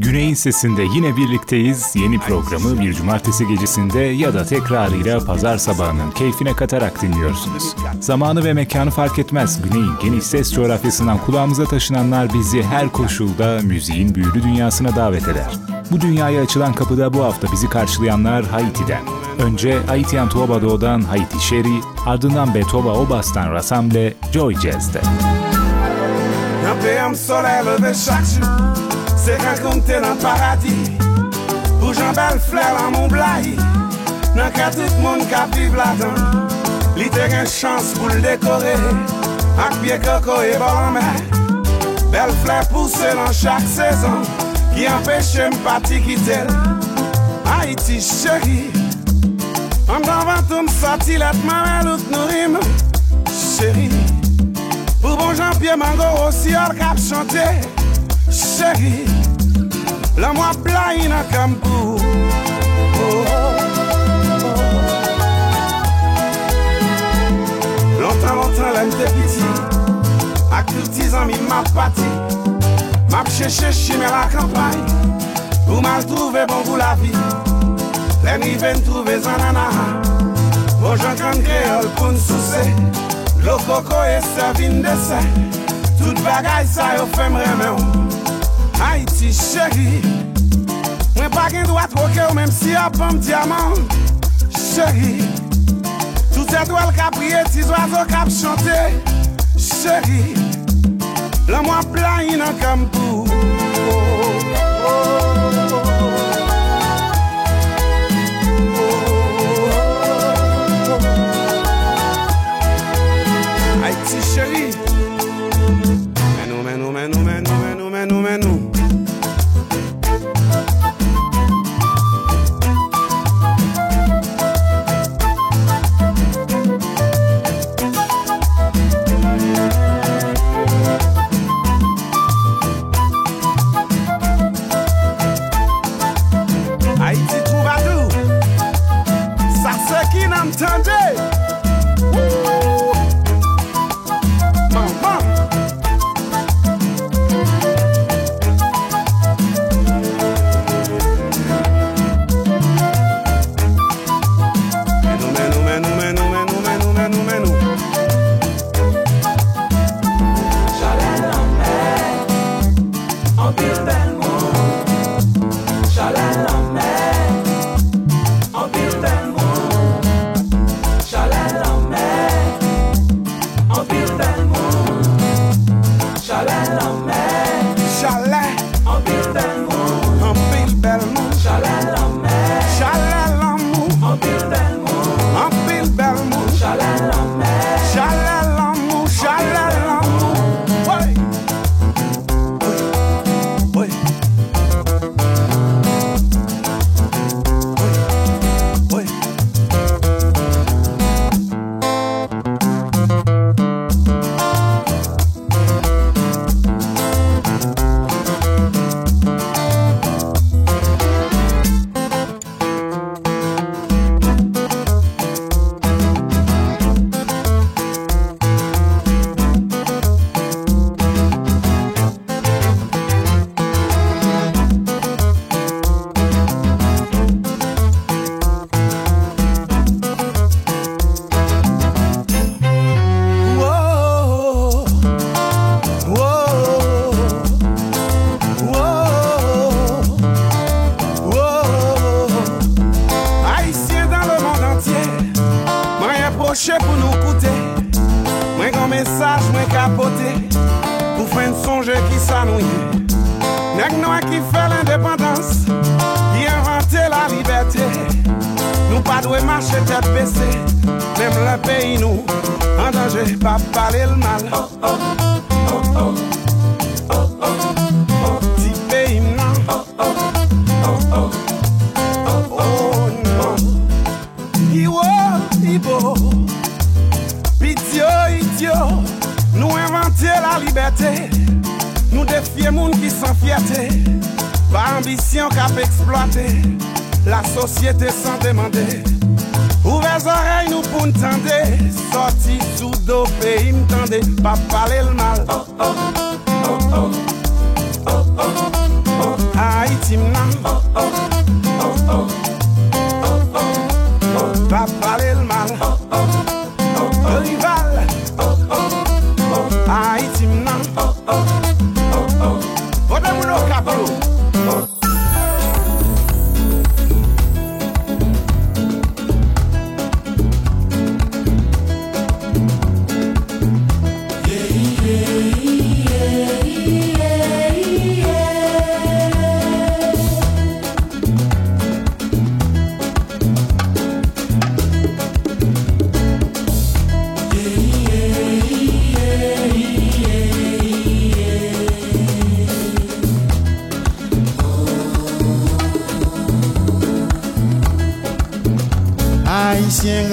Güney'in sesinde yine birlikteyiz. Yeni programı bir cumartesi gecesinde ya da tekrarıyla pazar sabahının keyfine katarak dinliyorsunuz. Zamanı ve mekanı fark etmez. Güney'in geniş ses coğrafyasından kulağımıza taşınanlar bizi her koşulda müziğin büyülü dünyasına davet eder. Bu dünyaya açılan kapıda bu hafta bizi karşılayanlar Haiti'den. Önce Haitian Tobago'dan Haiti Sherry, ardından Betoba Obas'tan Rassemble, Joy Jazz'de. Se kankoun te nan paradis Pou jan bel fler lan moun blai Nan ka tout moun ka viv la dan Li te gen chans pou l dekore Ak pie koko e bolan mè Bel fler pousse nan chak sezon Ki empèche m pati kitel Haiti chèri Am dan vantou m sati let mè lout nou rim. Chèri Pou bon jan pie mango osi or kap chante. Chèri La mwa pla ina kamkou oh, oh, oh. Lontan, lontan lèm te piti Ak touti zami map pati Map chèche chime la kampay Pou mal trouve bon pou la vi Lèm i ven trouve zanana Mou jan kan kreol pou nsouse Lo koko e servin de se Tout bagay sa yo fèm remè ou Haiti chéri Mwen pa gen dwa troke ou menm si apam diamant. Chéri Tout etwel ka priye, ti zwazo kap chante. Chéri La mwa plan an kampou Oh, oh, oh.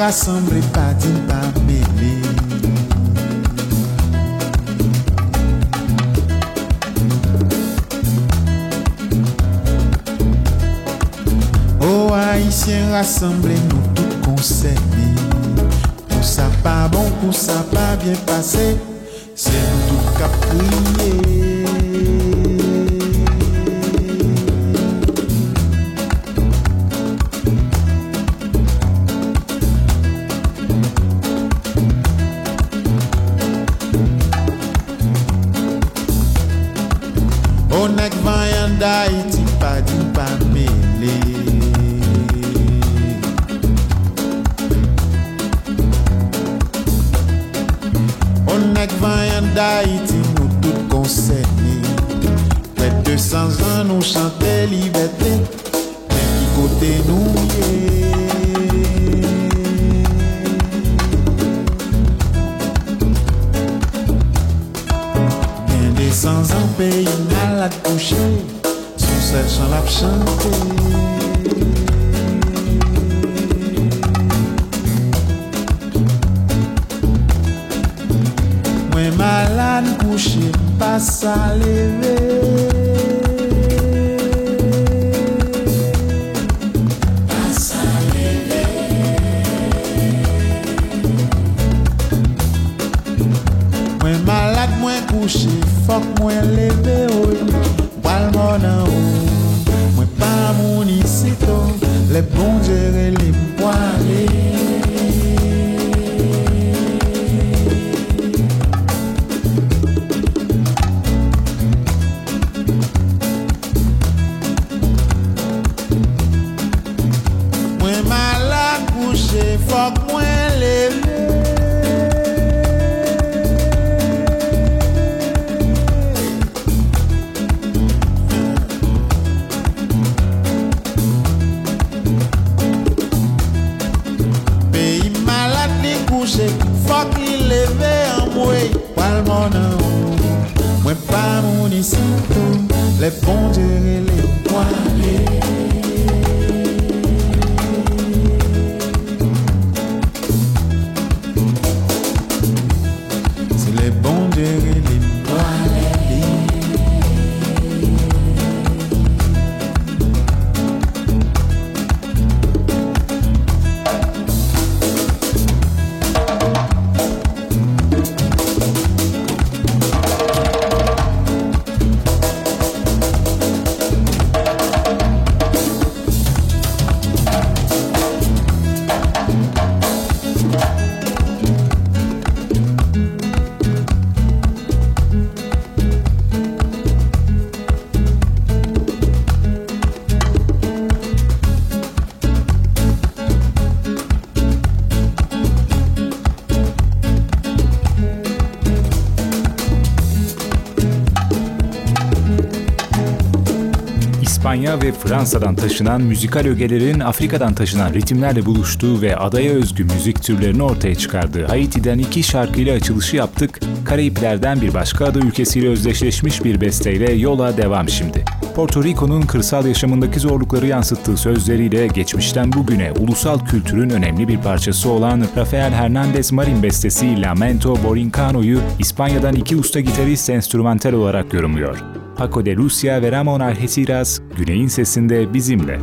pa sanble pa di pa mele O haisyen rassemble oh, nou tout konserne Pou sa pa bon, pou sa pa bien pase Se nou tout kap priye ve Fransa'dan taşınan müzikal ögelerin Afrika'dan taşınan ritimlerle buluştuğu ve adaya özgü müzik türlerini ortaya çıkardığı Haiti'den iki şarkıyla açılışı yaptık. Karayipler'den bir başka ada ülkesiyle özdeşleşmiş bir besteyle yola devam şimdi. Porto Rico'nun kırsal yaşamındaki zorlukları yansıttığı sözleriyle geçmişten bugüne ulusal kültürün önemli bir parçası olan Rafael Hernandez Marin bestesi Lamento Borincano'yu İspanya'dan iki usta gitarist enstrümantal olarak yorumluyor. Paco de Lucia ve Ramon Algeciras Güney'in sesinde bizimle.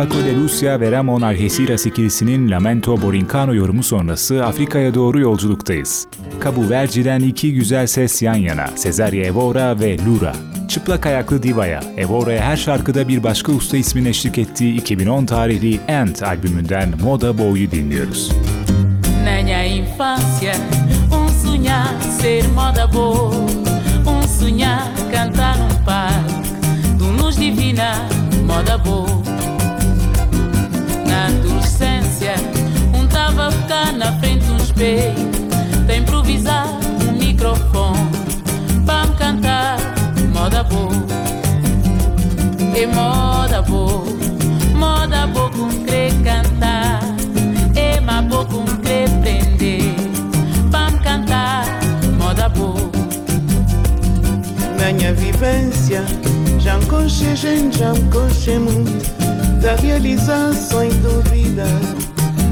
Paco de Lucia ve Ramon Algeciras ikilisinin Lamento Borincano yorumu sonrası Afrika'ya doğru yolculuktayız. Cabo Verde'den iki güzel ses yan yana, Cesaria Evora ve Lura. Çıplak ayaklı divaya, Evora'ya her şarkıda bir başka usta ismin eşlik ettiği 2010 tarihli Ant albümünden Moda Boy'u dinliyoruz. Minha infância, um sonhar ser moda boa, um sonhar cantar num parque, de luz divina, moda boa. Espelho, para improvisar um microfone, para me cantar moda boa. E moda boa, moda boa com querer cantar, e ma boa com querer prender, para me cantar moda boa. Na minha vivência, já me conchei gente, já me conchei muito. Da realização em dúvida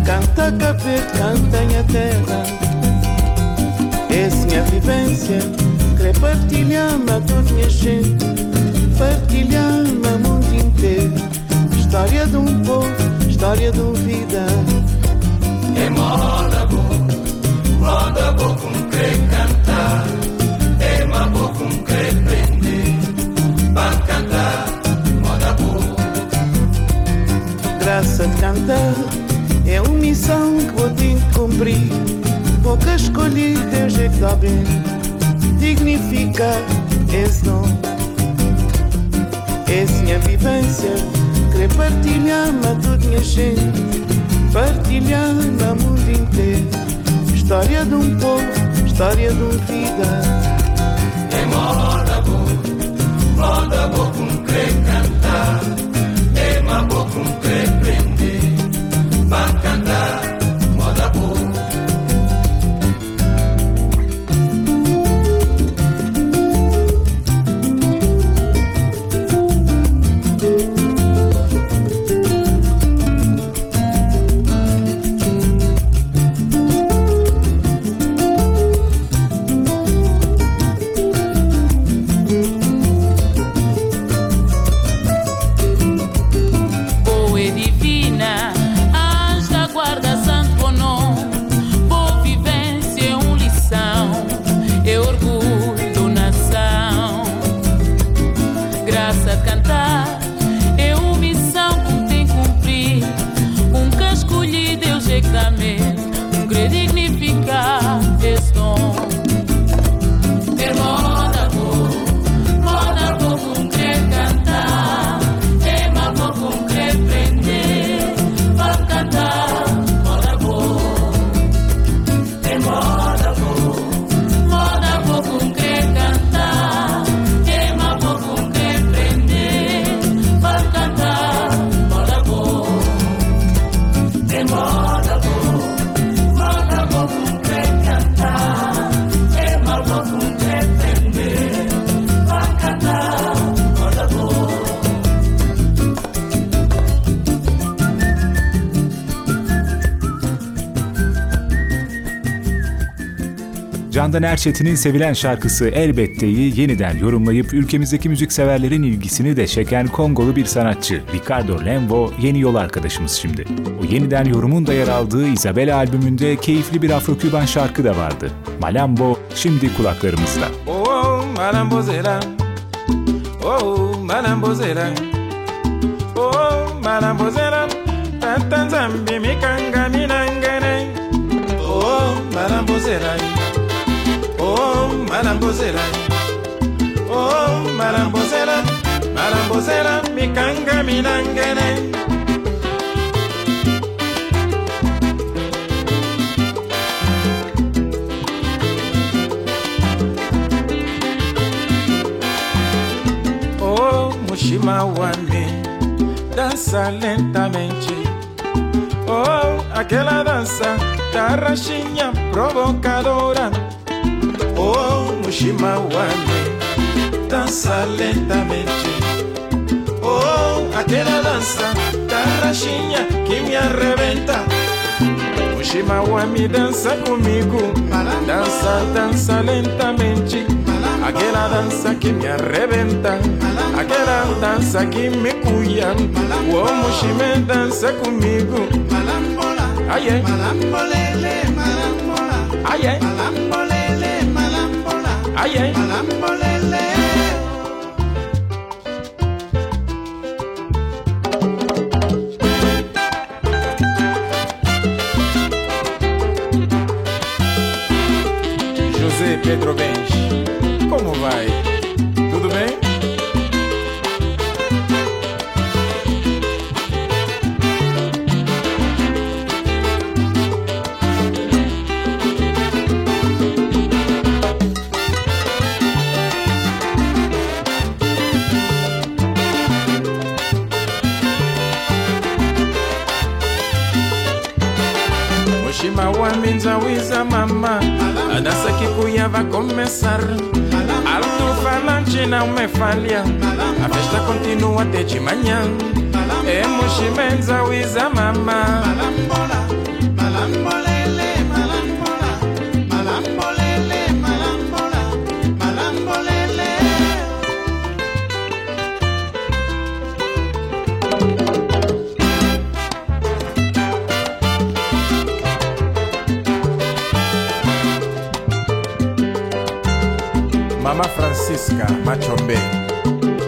Canta café, canta minha terra Essa minha vivência Querer partilhar-me a toda minha gente. Partilhar-me a mundo inteiro. História de um povo, história de uma vida. É moda boa, moda boa com querer cantar É uma boa com querer prender Para cantar, moda boa. Graça de cantar é uma missão que vou ter que cumprir. Pouca escolhi, Deus é que dá bem dignificar esse dom. Essa minha vivência, querer partilhar-me a toda minha gente, partilhar-me a mundo inteiro. História de um povo, história de uma vida. É moda boa, moda boa com querer cantar É uma boa com querer prender pa' cantar. Candan Erçetin'in sevilen şarkısı Elbette'yi yeniden yorumlayıp ülkemizdeki müzikseverlerin ilgisini de çeken Kongolu bir sanatçı Ricardo Lembo yeni yol arkadaşımız şimdi. O yeniden yorumun da yer aldığı Isabella albümünde keyifli bir Afro-Küban şarkı da vardı. Malambo şimdi kulaklarımızda. Oh, Malambozela. Oh, Malambozela. Oh, Malambozela. Tata Zambi mikanga malambozela oh marambozela marambozela mikanga minangene. Oh mushima wane dança lentamente. Oh aquela dança da rachinha provocadora. Oh Mushima Wame, dança lentamente. Oh, aquela dança tarraxinha que me arrebenta. Wame, dança comigo. Dança, dança lentamente. aquela dança que me arrebenta, aquela dança que me cuia. O Mushime dança comigo. Ai, ai. Ai, ai. Ai, Ay, ay. mawiza mama. Hata siku ya va começar alto-falante não me falha a festa continua até de manhã é muximenza wiza mama. Malambola, malambola. priska machombe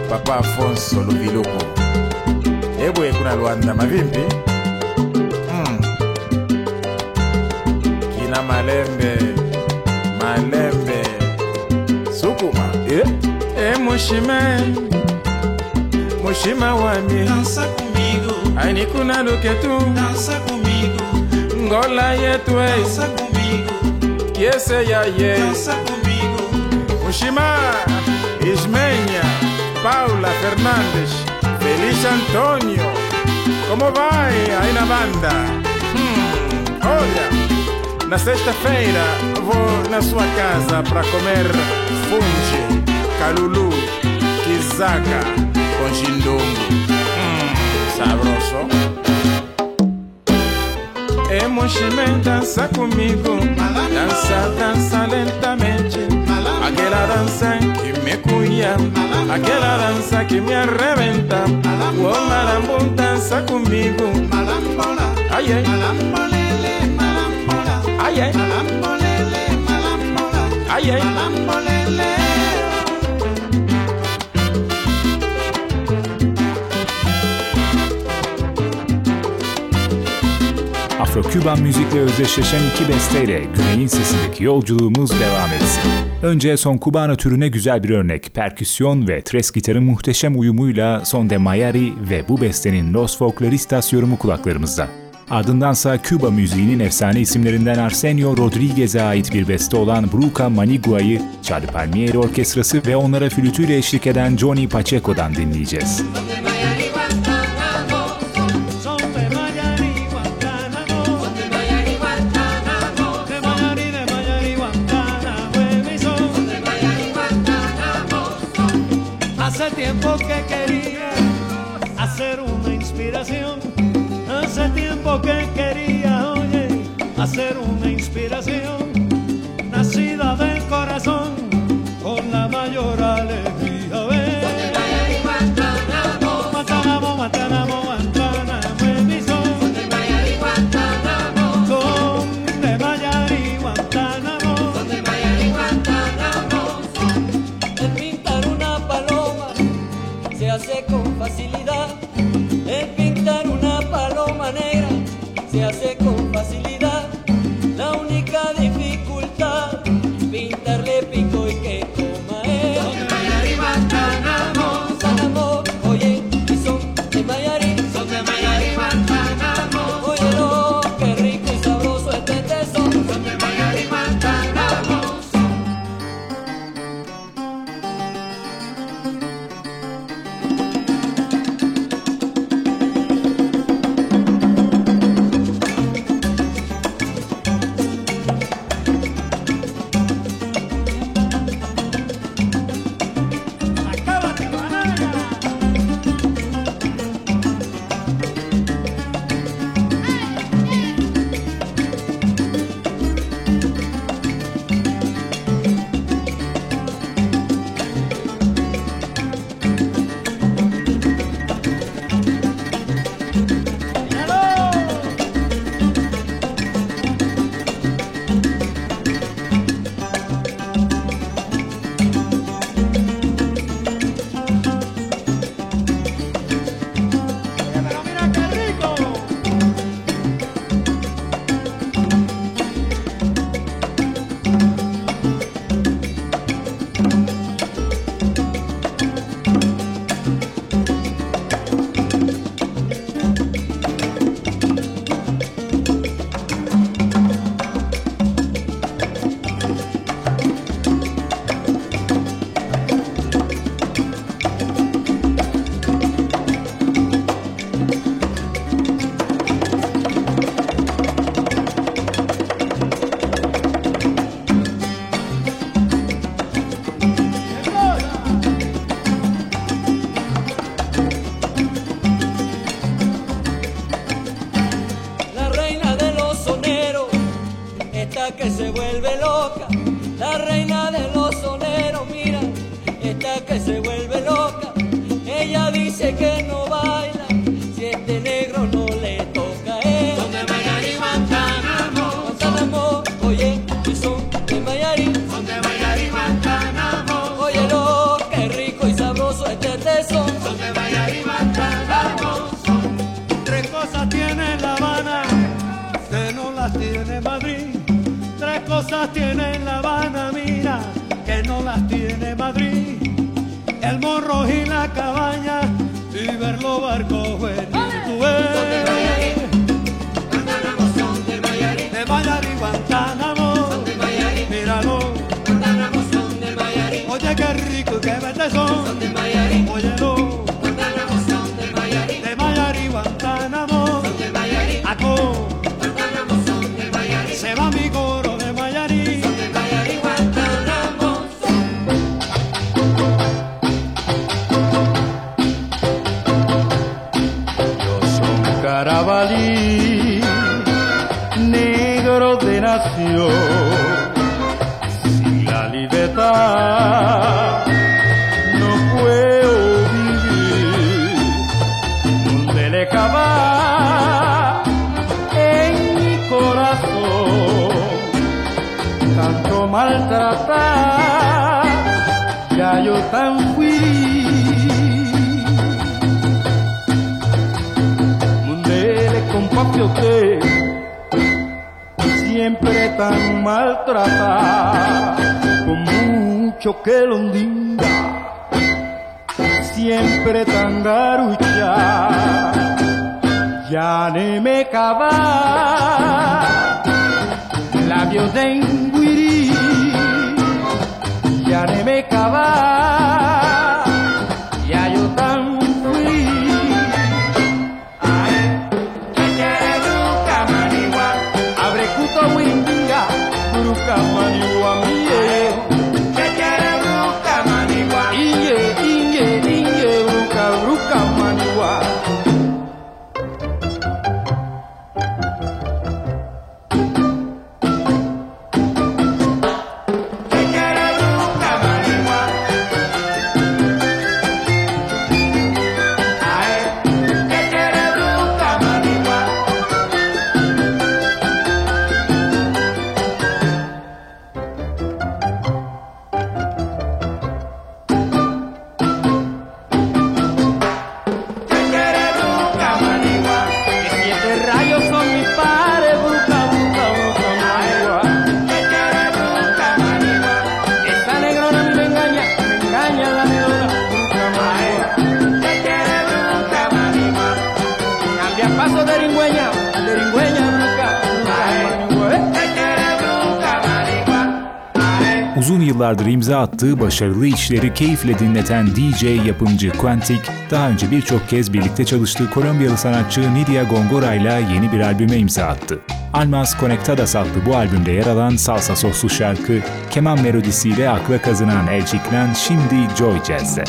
papa afonso luviluku ebwe kuna lwanda mavimbi. Mm. kina malembe malembe. Sukuma. Eh? Eh, e, e mushime mushima wami. Aini kuna luketu. Ngola yetu eh. yese yaye mushima. Ismenia, Paula Fernandes, Feliz Antonio. Como vai aí na banda? Hum, olha, na sexta-feira vou na sua casa para comer funge, calulu, quizaga com jindongo. Hum, sabroso. É Mushime, dança comigo, dança, dança que me arrebenta. Oh, conmigo. Malambola, ay, ay. Malambolele, malambola. Ay, ay. Malambolele, malambola. Ay, ay. Malambolele. Afro-Küban müzikle özdeşleşen iki besteyle Güney'in sesindeki yolculuğumuz devam etsin. Önce son Cubano türüne güzel bir örnek, perküsyon ve tres gitarın muhteşem uyumuyla Son de Mayari ve bu bestenin Los Folkloristas yorumu kulaklarımızda. Ardındansa Küba müziğinin efsane isimlerinden Arsenio Rodriguez'e ait bir beste olan Bruca Manigua'yı Charlie Palmieri Orkestrası ve onlara flütüyle eşlik eden Johnny Pacheco'dan dinleyeceğiz. Son que. barco, barco, bueno, tú eres. Guantánamo, son de Mayarí. De Mayarí, Guantánamo. Son de Mayarí. Míralo. Guantánamo, son de Mayarí. Oye, qué rico y qué vete son. Son de Mayarí. tambuí Mundele compapio te Siempre tan maltratado Con mucho que londinga Siempre tan garucha Ya ne me cava Labios de ya de me cavar. yıllardır imza attığı başarılı işleri keyifle dinleten DJ yapımcı Quantic, daha önce birçok kez birlikte çalıştığı Kolombiyalı sanatçı Nidia Gongora ile yeni bir albüme imza attı. Almas Conectadas adlı bu albümde yer alan salsa soslu şarkı, keman melodisiyle akla kazınan Elçiklen şimdi Joy Jazz'de.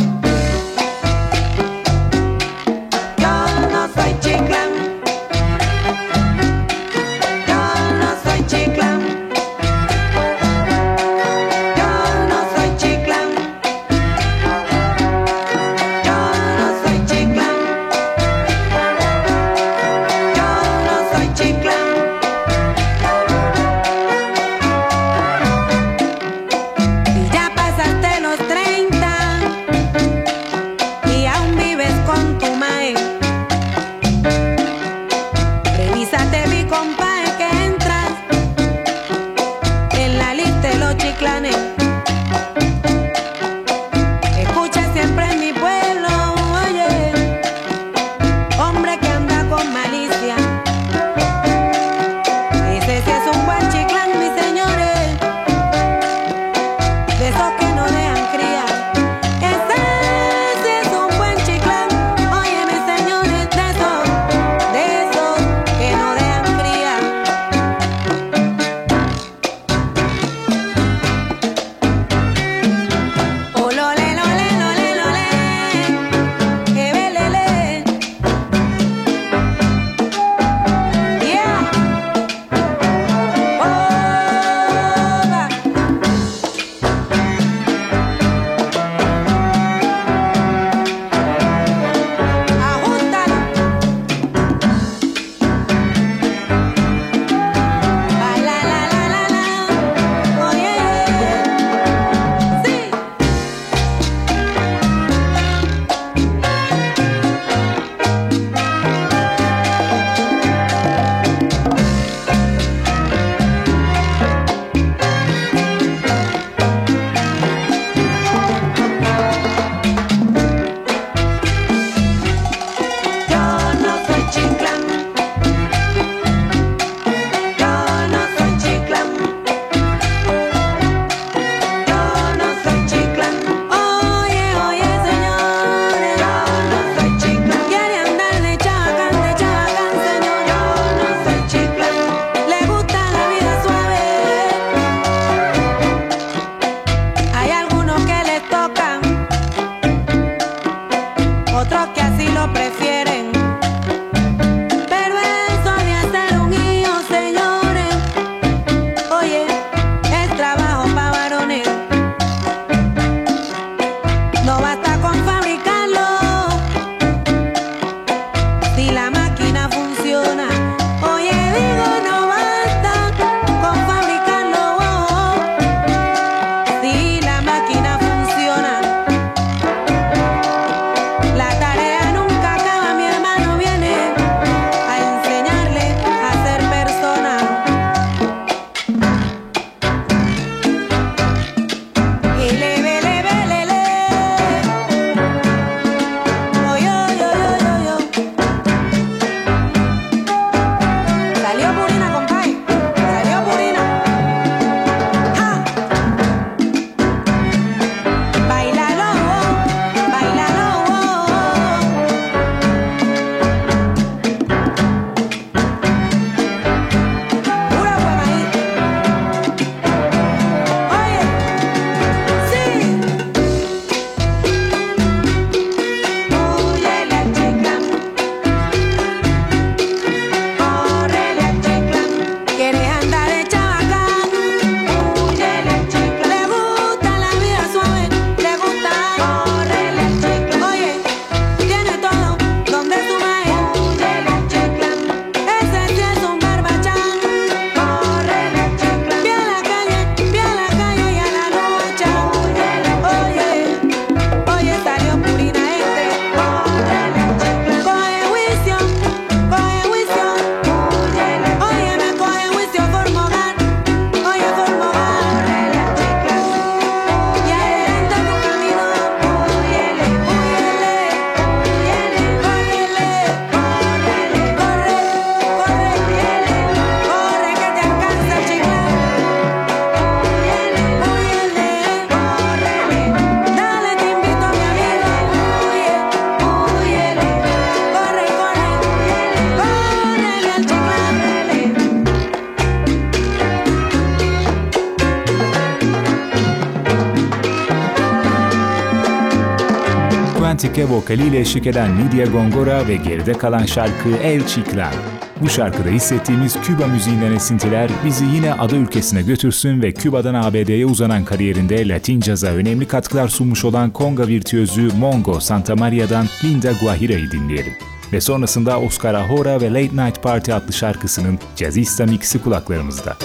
Quantique vokaliyle eşlik eden Lydia Gongora ve geride kalan şarkı El Chiclan. Bu şarkıda hissettiğimiz Küba müziğinden esintiler bizi yine ada ülkesine götürsün ve Küba'dan ABD'ye uzanan kariyerinde Latin caza önemli katkılar sunmuş olan konga virtüözü Mongo Santa Maria'dan Linda Guajira'yı dinleyelim. Ve sonrasında Oscar Ahora ve Late Night Party adlı şarkısının Jazzista mixi kulaklarımızda.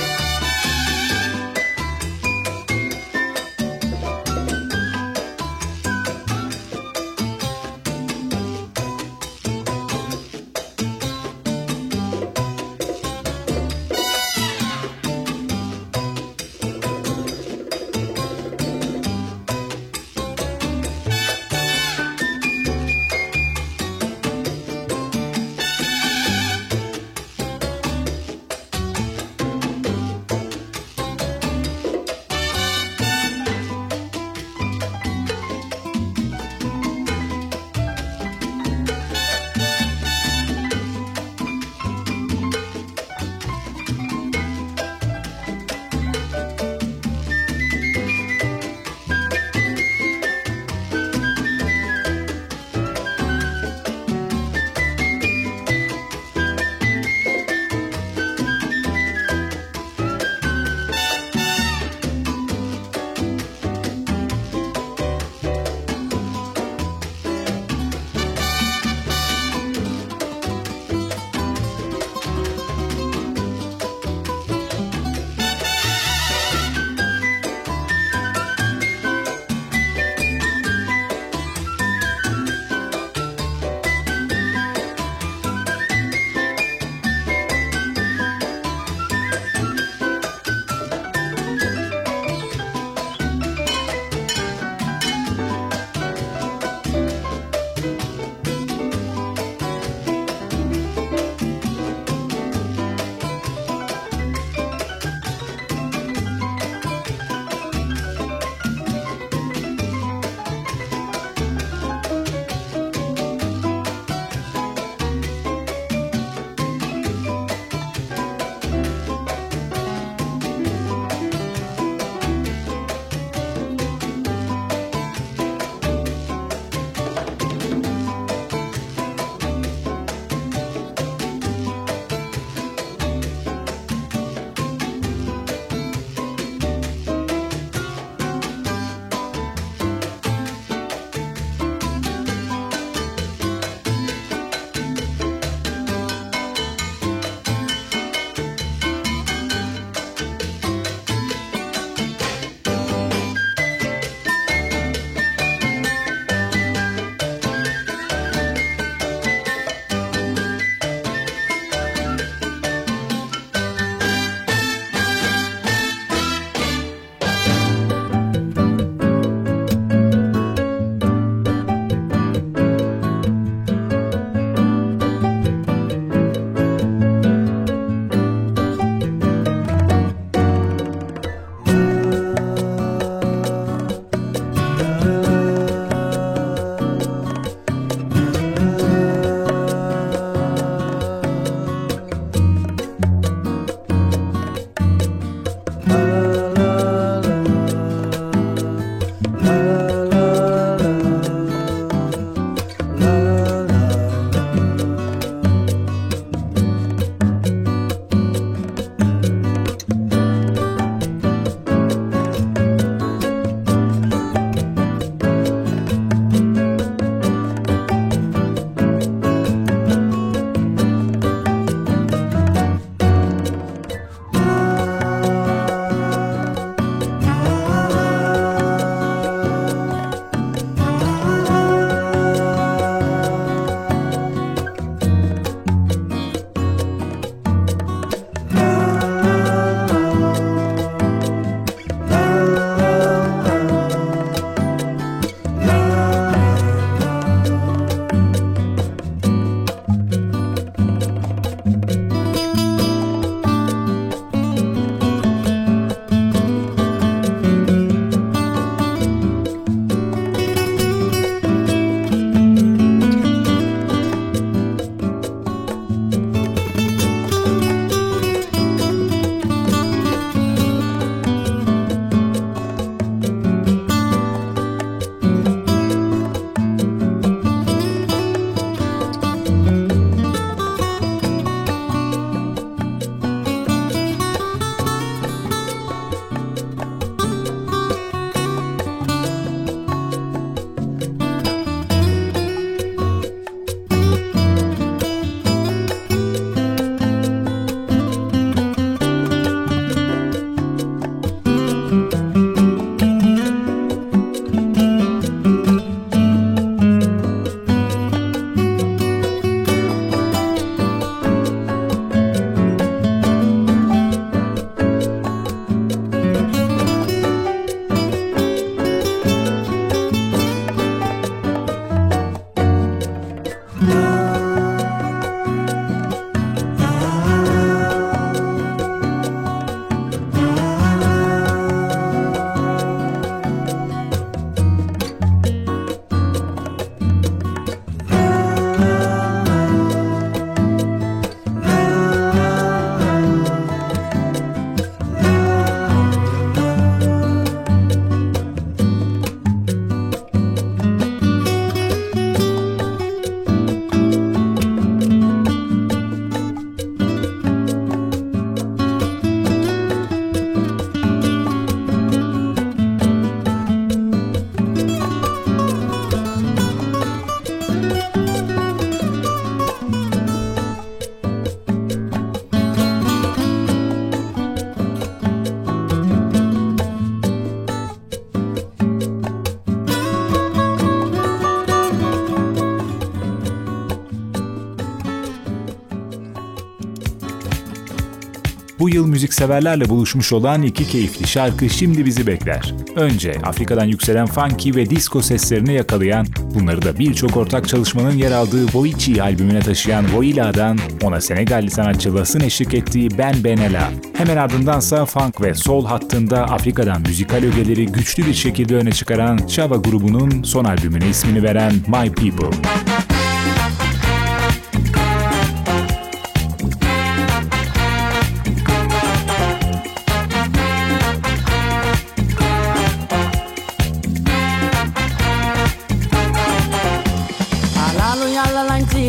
Bu yıl müzikseverlerle buluşmuş olan iki keyifli şarkı şimdi bizi bekler. Önce Afrika'dan yükselen funky ve disco seslerini yakalayan, bunları da birçok ortak çalışmanın yer aldığı Voici albümüne taşıyan Voila'dan ona Senegalli sanatçı Las'ın eşlik ettiği Ben Benela. Hemen ardındansa funk ve soul hattında Afrika'dan müzikal ögeleri güçlü bir şekilde öne çıkaran Chava grubunun son albümüne ismini veren My People.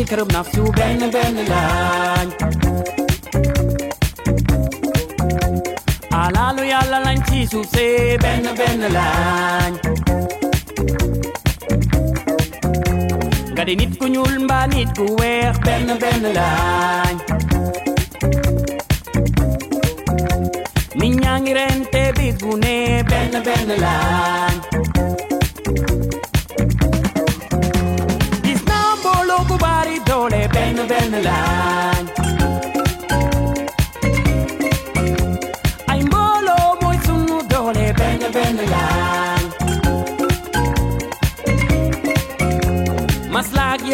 kërëm naftu benn benn lañ alalu yàlla lañ Jesus suuf ben benn benn lañ nga di nit ku ñuul mbaa nit ku weex benn benn ben nit ñaa ngi rente bis bu ne benn benn lañ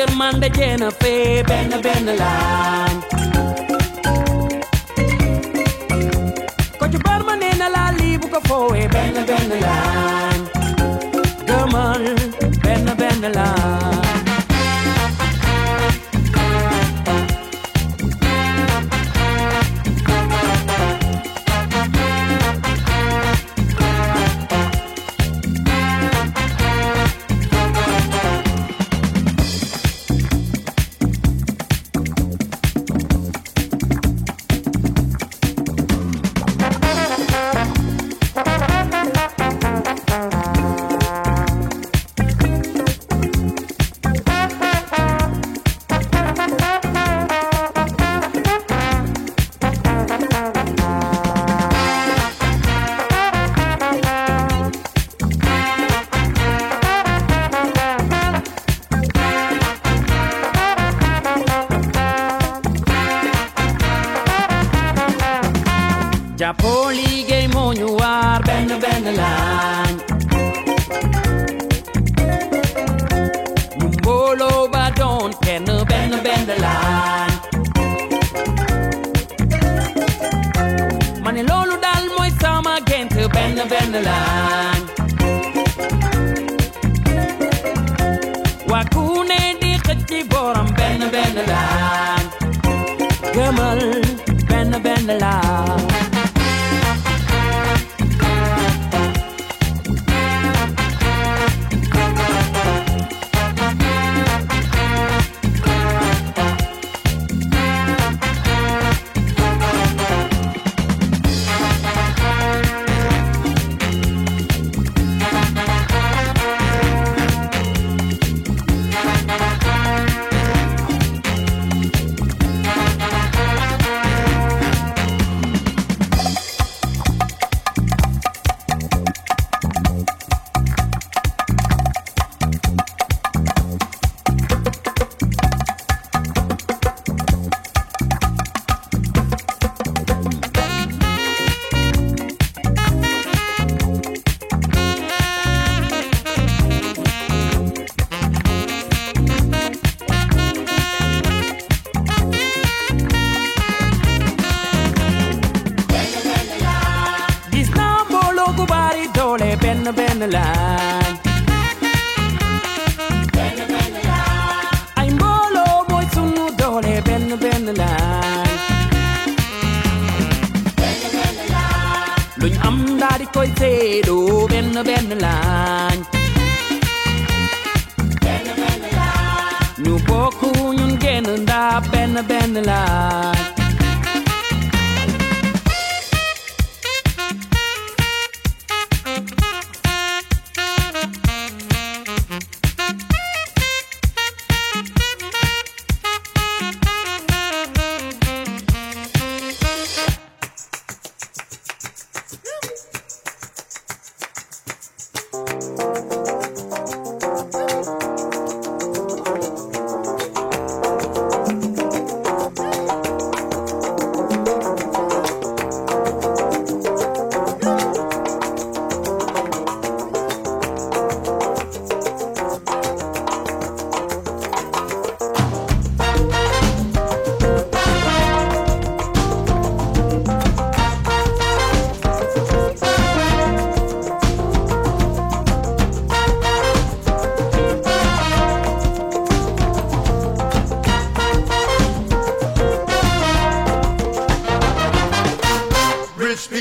Indian man de llena the ben a ben alan. Kocho barman en ala libu ko foe, ben the ben alan. Gamal, ben a ben land.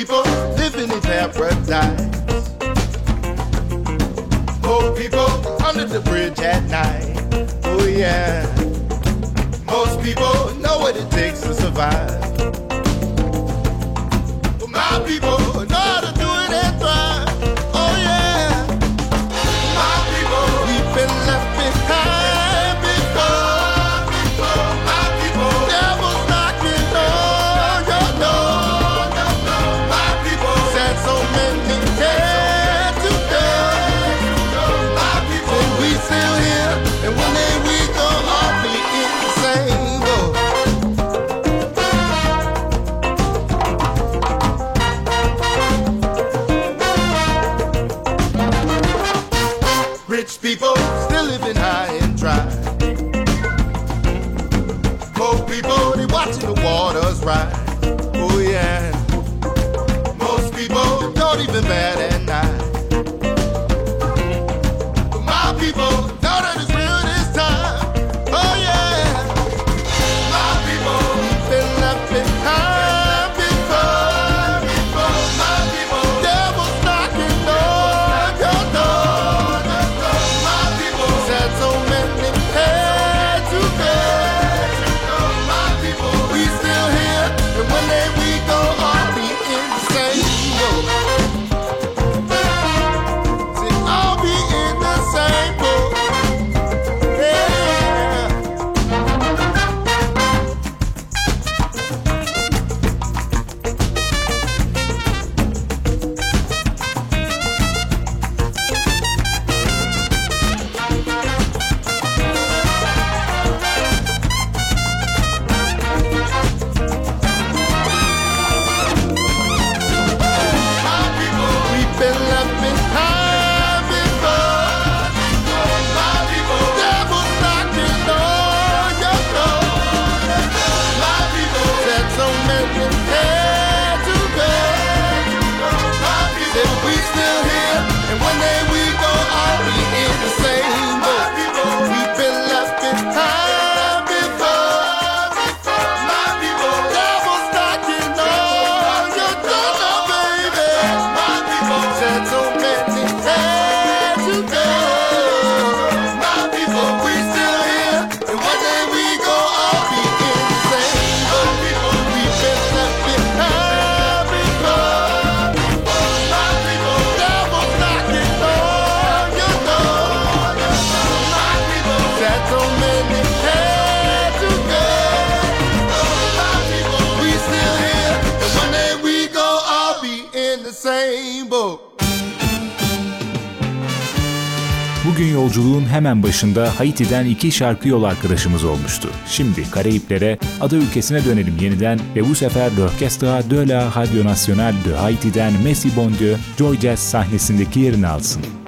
people. dışında Haiti'den iki şarkı yol arkadaşımız olmuştu. Şimdi Karayiplere, ada ülkesine dönelim yeniden ve bu sefer L'Orchestra de la Radio Nationale de Haiti'den Messi Bon Dieu, Joy Jazz sahnesindeki yerini alsın.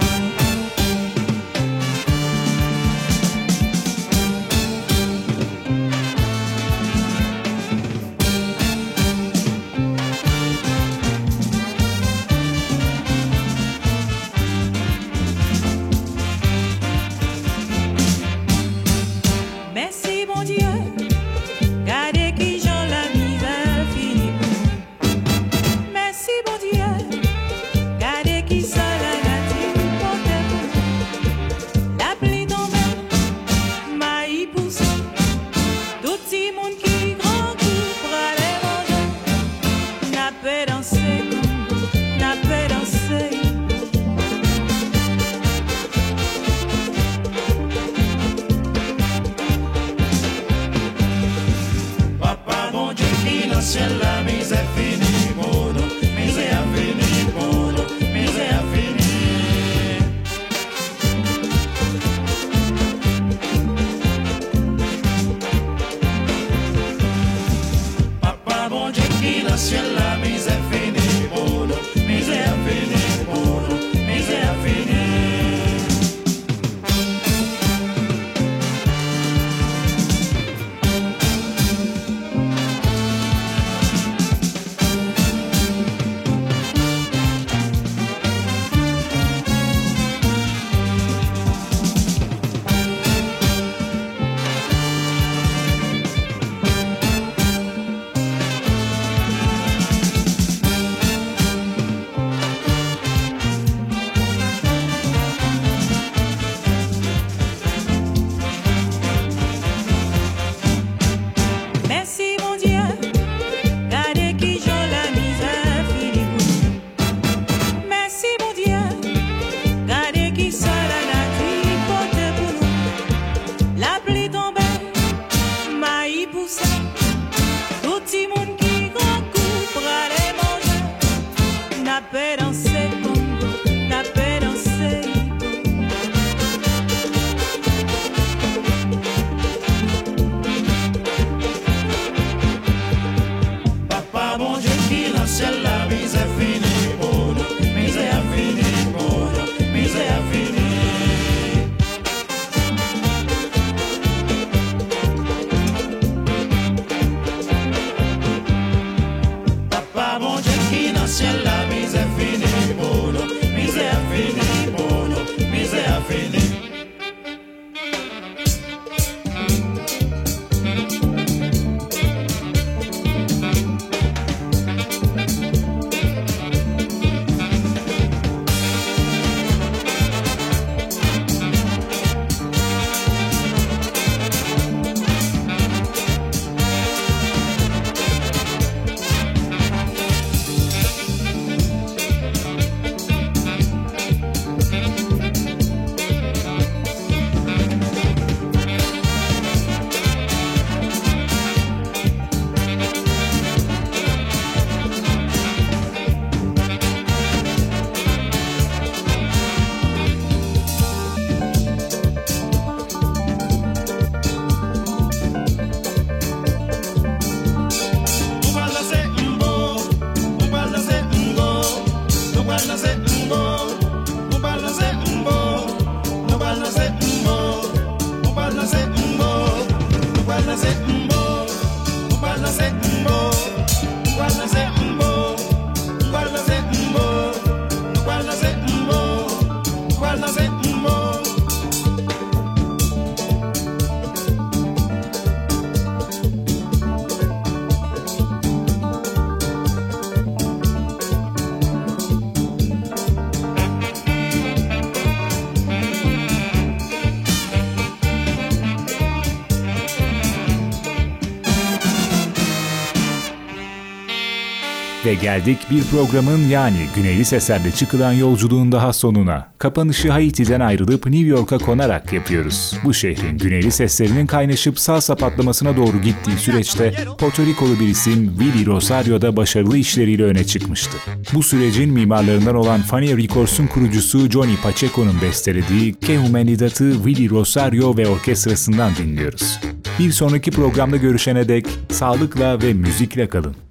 Ve geldik bir programın yani Güneyli Sesler'de çıkılan yolculuğun daha sonuna. Kapanışı Haiti'den ayrılıp New York'a konarak yapıyoruz. Bu şehrin Güneyli seslerinin kaynaşıp salsa patlamasına doğru gittiği süreçte Porto Rikolu bir isim Willy Rosario da başarılı işleriyle öne çıkmıştı. Bu sürecin mimarlarından olan Fania Records'un kurucusu Johnny Pacheco'nun bestelediği Que Humanidat'ı Willy Rosario ve orkestrasından dinliyoruz. Bir sonraki programda görüşene dek sağlıkla ve müzikle kalın.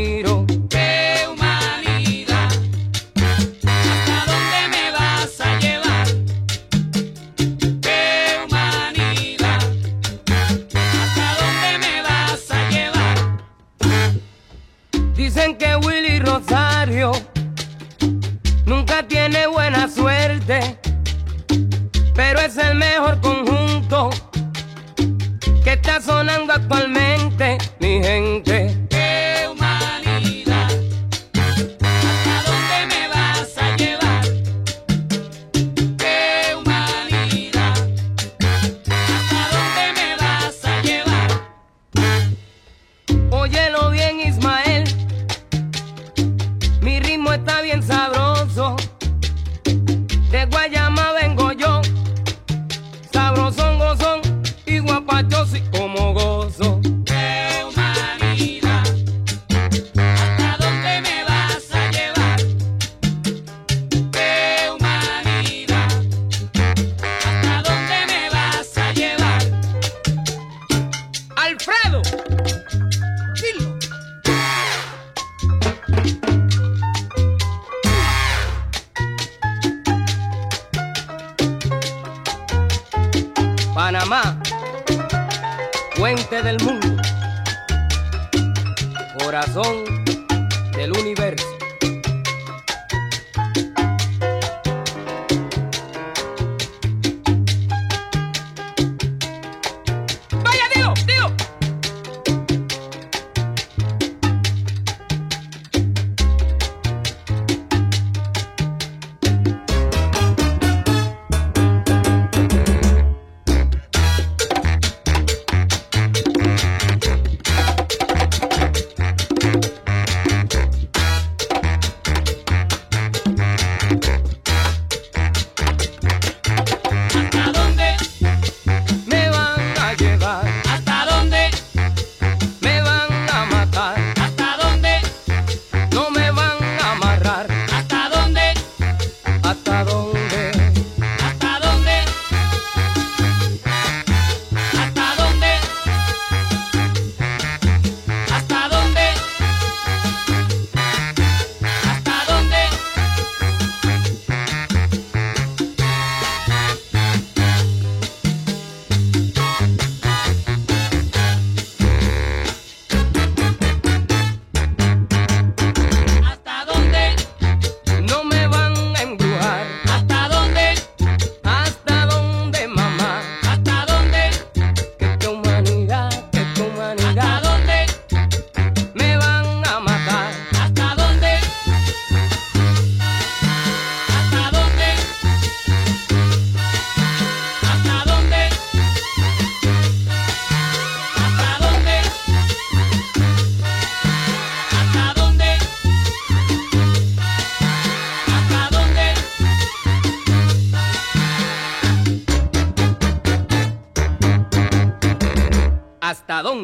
need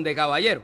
de caballero.